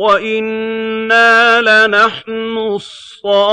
وَإِنَّا لَنَحْنُ الصَّافُّونَ